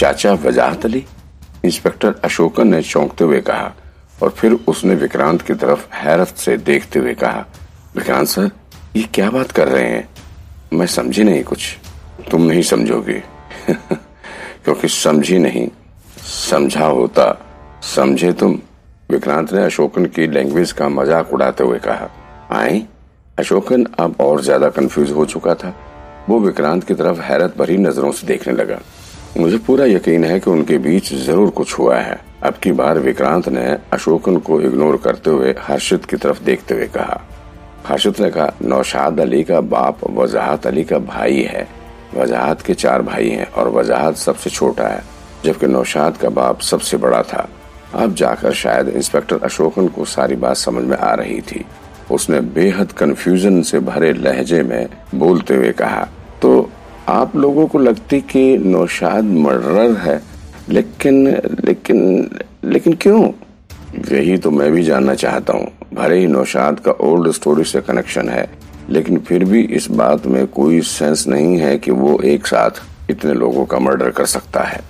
चाचा वजाहत अली? इंस्पेक्टर अशोकन ने चौंकते हुए कहा और फिर उसने विक्रांत की तरफ़ हैरत से देखते हुए कहा, विक्रांत सर, ये क्या बात कर रहे हैं? मैं समझी नहीं कुछ। तुम नहीं समझोगे। क्योंकि समझी नहीं, समझा होता, समझे तुम। विक्रांत ने अशोकन की लैंग्वेज का मज़ाक उड़ाते हुए कहा, आए, अशोकन अब और ज़्यादा कंफ्यूज हो चुका था। वो विक्रांत की तरफ़ हैरत भरी नज़रों से देखने लगा। मुझे पूरा यकीन है कि उनके बीच ज़रूर कुछ हुआ है। अब की बार विक्रांत ने अशोकन को इग्नोर करते हुए हर्षित की तरफ़ देखते हुए कहा। हर्षित ने कहा, नौशाद अली का बाप वजाहत अली का भाई है। वजाहत के चार भाई हैं और वजाहत सबसे छोटा है, जबकि नौशाद का बाप सबसे बड़ा था। अब जाकर शायद इंस्पेक्टर अशोकन को सारी बात समझ में आ रही थी। उसने बेहद कंफ्यूजन से भरे लहजे में बोलते हुए कहा आप लोगों को लगती कि नौशाद मर्डर है, लेकिन लेकिन लेकिन क्यों? यही तो मैं भी जानना चाहता हूँ। भले ही नौशाद का ओल्ड स्टोरी से कनेक्शन है, लेकिन फिर भी इस बात में कोई सेंस नहीं है कि वो एक साथ इतने लोगों का मर्डर कर सकता है।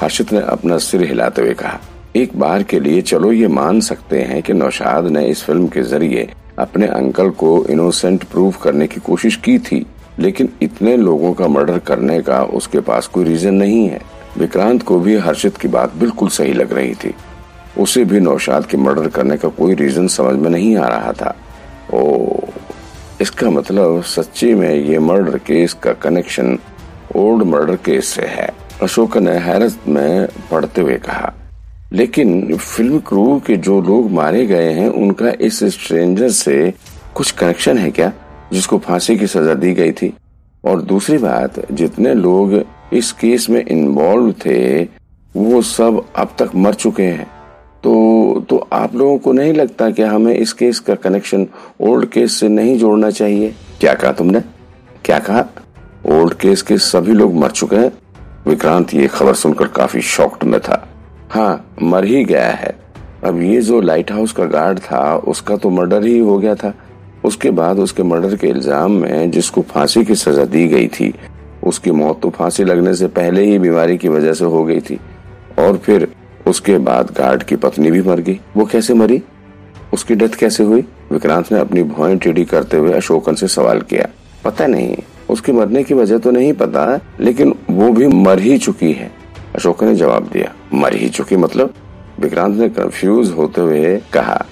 हर्षित ने अपना सिर हिलाते हुए कहा, एक बार के लिए चलो, ये मान सकते हैं कि नौशाद ने इस फ़िल्म के ज़रिए अपने अंकल को इनोसेंट प्रूव करने की कोशिश की थी। लेकिन इतने लोगों का मर्डर करने का उसके पास कोई रीजन नहीं है। विक्रांत को भी हर्षित की बात बिल्कुल सही लग रही थी। उसे भी नौशाद के मर्डर करने का कोई रीजन समझ में नहीं आ रहा था। ओ, इसका मतलब सच्ची में ये मर्डर केस का कनेक्शन ओल्ड मर्डर केस से है, अशोक ने हैरत में पढ़ते हुए कहा। लेकिन फ़िल्म क्रू के जो लोग मारे गए हैं, उनका इस स्ट्रेंजर से कुछ कनेक्शन है क्या? जिसको फांसी की सजा दी गई थी। और दूसरी बात, जितने लोग इस केस में इन्वॉल्व थे, वो सब अब तक मर चुके हैं। तो तो आप लोगों को नहीं लगता कि हमें इस केस का कनेक्शन ओल्ड केस से नहीं जोड़ना चाहिए? क्या कहा तुमने? क्या कहा? ओल्ड केस के सभी लोग मर चुके हैं। विक्रांत, ये खबर सुनकर काफ़ी शॉक्ड में था। हाँ मर ही गया है। अब ये जो लाइट हाउस का गार्ड था, उसका तो मर्डर ही हो गया था। उसके बाद उसके मर्डर के इल्ज़ाम में जिसको फांसी की सजा दी गई थी, उसकी मौत तो फांसी लगने से पहले ही बीमारी की वजह से हो गई थी। और फिर उसके बाद गार्ड की पत्नी भी मर गई। वो कैसे मरी? उसकी डेथ कैसे हुई? विक्रांत ने अपनी भौएँ टेढ़ी करते हुए अशोकन से सवाल किया। पता नहीं, उसके मरने की वजह तो नहीं पता, लेकिन वो भी मर ही चुकी है। अशोक ने जवाब दिया, मर ही चुकी मतलब? विक्रांत ने कंफ्यूज होते हुए कहा,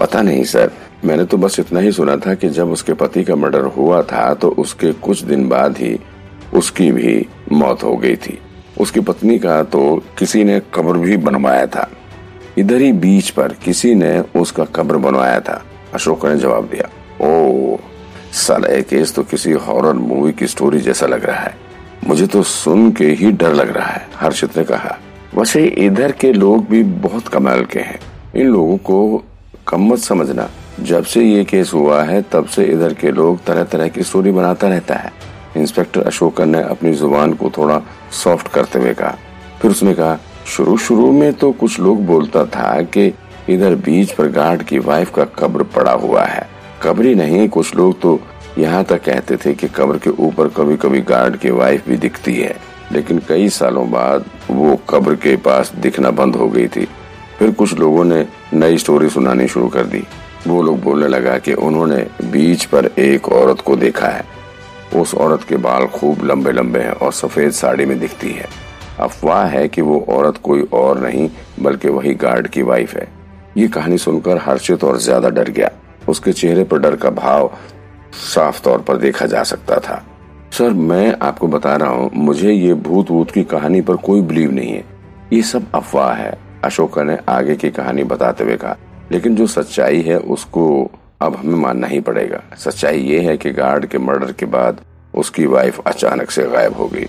पता नहीं, सर। मैंने तो बस इतना ही सुना था कि जब उसके पति का मर्डर हुआ था तो उसके कुछ दिन बाद ही उसकी भी मौत हो गई थी। उसकी पत्नी का तो किसी ने कब्र भी बनवाया था। इधर ही बीच पर किसी ने उसका कब्र बनवाया था, अशोक ने जवाब दिया। ओ साला केस तो किसी हॉरर मूवी की स्टोरी जैसा लग रहा है। मुझे तो सुन के ही डर लग रहा है, हर्षित ने कहा। वैसे इधर के लोग भी बहुत कमाल के हैं। इन लोगों को कम मत समझना। जब से ये केस हुआ है, तब से इधर के लोग तरह तरह की स्टोरी बनाता रहता है। इंस्पेक्टर अशोकन ने अपनी ज़ुबान को थोड़ा सॉफ्ट करते हुए कहा। फिर उसने कहा शुरू शुरू में तो कुछ लोग बोलता था कि इधर बीच पर गार्ड की वाइफ का कब्र पड़ा हुआ है। कब्र नहीं, कुछ लोग तो यहाँ तक कहते थे कि कब्र के ऊपर कभी कभी गार्ड की वाइफ भी दिखती है। लेकिन कई सालों बाद वो कब्र के पास दिखना बंद हो गई थी। फिर कुछ लोगों ने नई स्टोरी सुनानी शुरू कर दी। वो लोग बोलने लगा कि उन्होंने बीच पर एक औरत को देखा है। उस औरत के बाल खूब लंबे लंबे हैं और सफ़ेद साड़ी में दिखती है। अफवाह है कि वो औरत कोई और नहीं, बल्कि वही गार्ड की वाइफ है। ये कहानी सुनकर हर्षित और ज़्यादा डर गया। उसके चेहरे पर डर का भाव साफ़ तौर पर देखा जा सकता था। सर, मैं आपको बता रहा हूँ, मुझे ये भूत वूत की कहानी पर कोई बिलीव नहीं है। ये सब अफवाह है, अशोका ने आगे की कहानी बताते हुए कहा। लेकिन जो सच्चाई है, उसको अब हमें मानना ही पड़ेगा। सच्चाई ये है कि गार्ड के मर्डर के बाद उसकी वाइफ अचानक से गायब हो गई।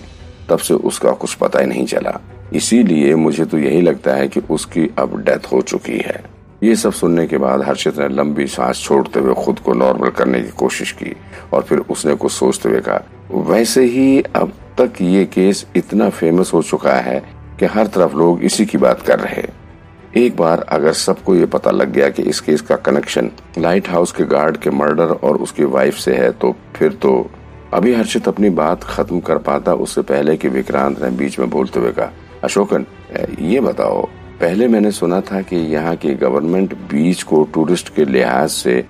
तब से उसका कुछ पता ही नहीं चला। इसीलिए मुझे तो यही लगता है कि उसकी अब डेथ हो चुकी है। ये सब सुनने के बाद हर्षित ने लंबी सांस छोड़ते हुए खुद को नॉर्मल करने की कोशिश की और फिर उसने कुछ सोचते हुए कहा, वैसे ही अब तक ये केस इतना फ़ेमस हो चुका है कि हर तरफ़ लोग इसी की बात कर रहे एक बार अगर सबको ये पता लग गया कि इस केस का कनेक्शन लाइट हाउस के गार्ड के मर्डर और उसकी वाइफ से है तो फिर तो अभी हर्षित अपनी बात खत्म कर पाता उससे पहले कि विक्रांत ने बीच में बोलते हुए कहा, अशोकन ये बताओ, पहले मैंने सुना था कि यहाँ की गवर्नमेंट बीच को टूरिस्ट के लिहाज से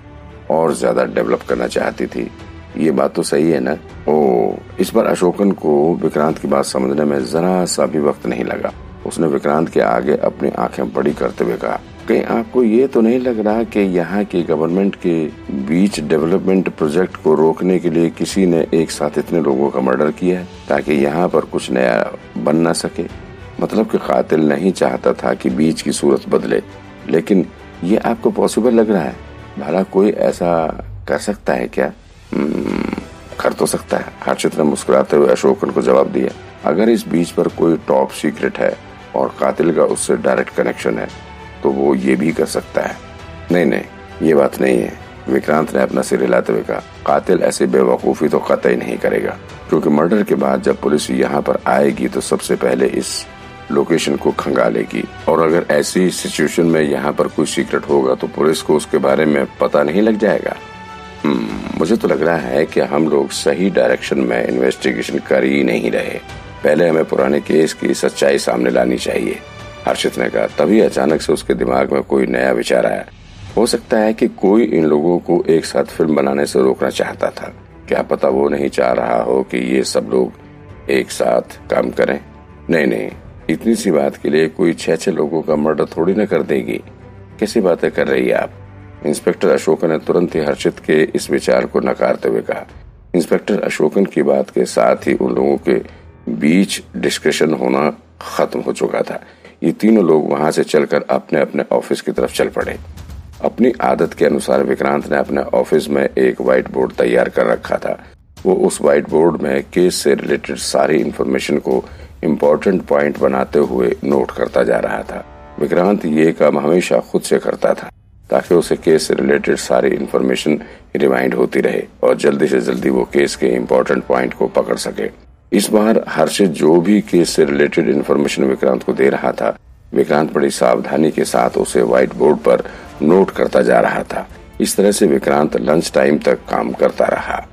और ज़्यादा डेवलप करना चाहती थी। ये बात तो सही है ना? ओ, इस बार अशोकन को विक्रांत की बात समझने में जरा सा भी वक्त नहीं लगा। उसने विक्रांत के आगे अपनी आँखें बड़ी करते हुए कहा कहीं आपको ये तो नहीं लग रहा कि यहाँ की गवर्नमेंट के बीच डेवलपमेंट प्रोजेक्ट को रोकने के लिए किसी ने एक साथ इतने लोगों का मर्डर किया है ताकि यहाँ पर कुछ नया बन ना सके? मतलब कि कातिल नहीं चाहता था कि बीच की सूरत बदले लेकिन ये आपको पॉसिबल लग रहा है? भला कोई ऐसा कर सकता है क्या? हम्म, कर तो सकता है। हर्षित ने मुस्कुराते हुए अशोकन को जवाब दिया अगर इस बीच पर कोई टॉप सीक्रेट है और कातिल का उससे डायरेक्ट कनेक्शन है तो वो ये भी कर सकता है। नहीं नहीं ये बात नहीं है। विक्रांत ने अपना सिर हिलाते हुए कहा कातिल ऐसी बेवकूफ़ी तो कतई नहीं करेगा। क्योंकि मर्डर के बाद जब पुलिस यहाँ पर आएगी तो सबसे पहले इस लोकेशन को खंगालेगी और अगर ऐसी सिचुएशन में यहाँ पर कोई सीक्रेट होगा तो पुलिस को उसके बारे में पता नहीं लग जाएगा। हम्म, मुझे तो लग रहा है कि हम लोग सही डायरेक्शन में इन्वेस्टिगेशन कर ही नहीं रहे। पहले हमें पुराने केस की सच्चाई सामने लानी चाहिए। हर्षित ने कहा, तभी अचानक से उसके दिमाग में कोई नया विचार आया। हो सकता है कि कोई इन लोगों को एक साथ फ़िल्म बनाने से रोकना चाहता था। क्या पता वो नहीं चाह रहा हो कि ये सब लोग एक साथ काम करें? नहीं नहीं। इतनी सी बात के लिए कोई छह छह लोगों का मर्डर थोड़ी न कर देगी। कैसी बातें कर रही है आप? इंस्पेक्टर अशोकन ने तुरंत ही हर्षित के इस विचार को नकारते हुए कहा। इंस्पेक्टर अशोकन की बात के साथ ही उन लोगों के बीच डिस्कशन होना खत्म हो चुका था। ये तीनों लोग वहाँ से चलकर अपने अपने ऑफ़िस की तरफ़ चल पड़े। अपनी आदत के अनुसार विक्रांत ने अपने ऑफ़िस में एक व्हाइट बोर्ड तैयार कर रखा था। वो उस व्हाइट बोर्ड में केस से रिलेटेड सारी इन्फॉर्मेशन को इम्पोर्टेंट पॉइंट बनाते हुए नोट करता जा रहा था। विक्रांत ये काम हमेशा खुद से करता था, ताकि उसे केस से रिलेटेड सारी इन्फॉर्मेशन रिमाइंड होती रहे और जल्दी से जल्दी वो केस के इम्पोर्टेंट पॉइंट को पकड़ सके। इस बार हर्षित जो भी केस से रिलेटेड इन्फॉर्मेशन विक्रांत को दे रहा था, विक्रांत बड़ी सावधानी के साथ उसे व्हाइट बोर्ड पर नोट करता जा रहा था। इस तरह से विक्रांत लंच टाइम तक काम करता रहा।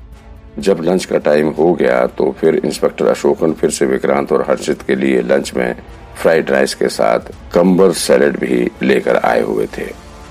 जब लंच का टाइम हो गया तो फिर इंस्पेक्टर अशोकन फिर से विक्रांत और हर्षित के लिए लंच में फ्राइड राइस के साथ कम्बर सैलेड भी लेकर आए हुए थे।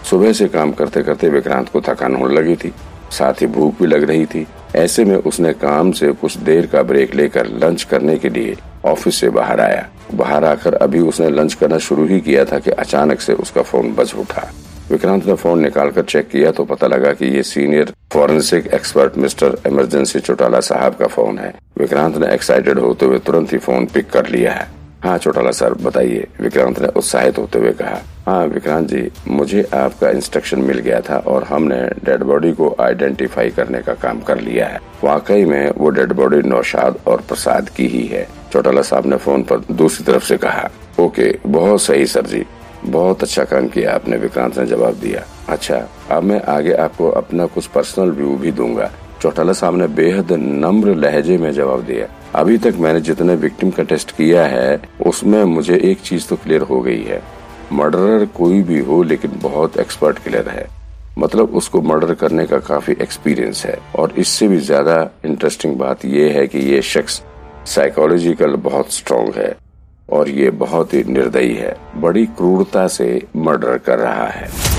सुबह से काम करते करते विक्रांत को थकान होने लगी थी। साथ ही भूख भी लग रही थी। ऐसे में उसने काम से कुछ देर का ब्रेक लेकर लंच करने के लिए ऑफ़िस से बाहर आया। बाहर आकर अभी उसने लंच करना शुरू ही किया था कि अचानक से उसका फ़ोन बज उठा। विक्रांत ने फ़ोन निकालकर चेक किया तो पता लगा कि ये senior forensic expert mister emergency Chautala साहब का फ़ोन है। विक्रांत ने एक्साइटेड होते हुए तुरंत ही फ़ोन पिक कर लिया है। हाँ चौटाला सर, बताइए, विक्रांत ने उत्साहित होते हुए कहा हाँ विक्रांत जी, मुझे आपका इंस्ट्रक्शन मिल गया था और हमने डेड बॉडी को आइडेंटिफाई करने का काम कर लिया है। वाकई में वो डेड बॉडी नौशाद और प्रसाद की ही है। चौटाला साहब ने फ़ोन पर दूसरी तरफ़ से कहा, ओके, बहुत सही सर जी, बहुत अच्छा काम किया आपने, विक्रांत ने जवाब दिया। अच्छा अब मैं आगे आपको अपना कुछ पर्सनल व्यू भी दूँगा। चौटाला साहब ने बेहद नम्र लहजे में जवाब दिया। अभी तक मैंने जितने विक्टिम का टेस्ट किया है, उसमें मुझे एक चीज़ तो क्लियर हो गई है। मर्डरर कोई भी हो, लेकिन बहुत एक्सपर्ट क्लियर है। मतलब उसको मर्डर करने का काफ़ी एक्सपीरियंस है। और इससे भी ज़्यादा इंटरेस्टिंग बात यह है कि ये शख्स साइकोलॉजिकल बहुत स्ट्रांग है। और ये बहुत ही निर्दयी है। बड़ी क्रूरता से मर्डर कर रहा है।